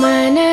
My name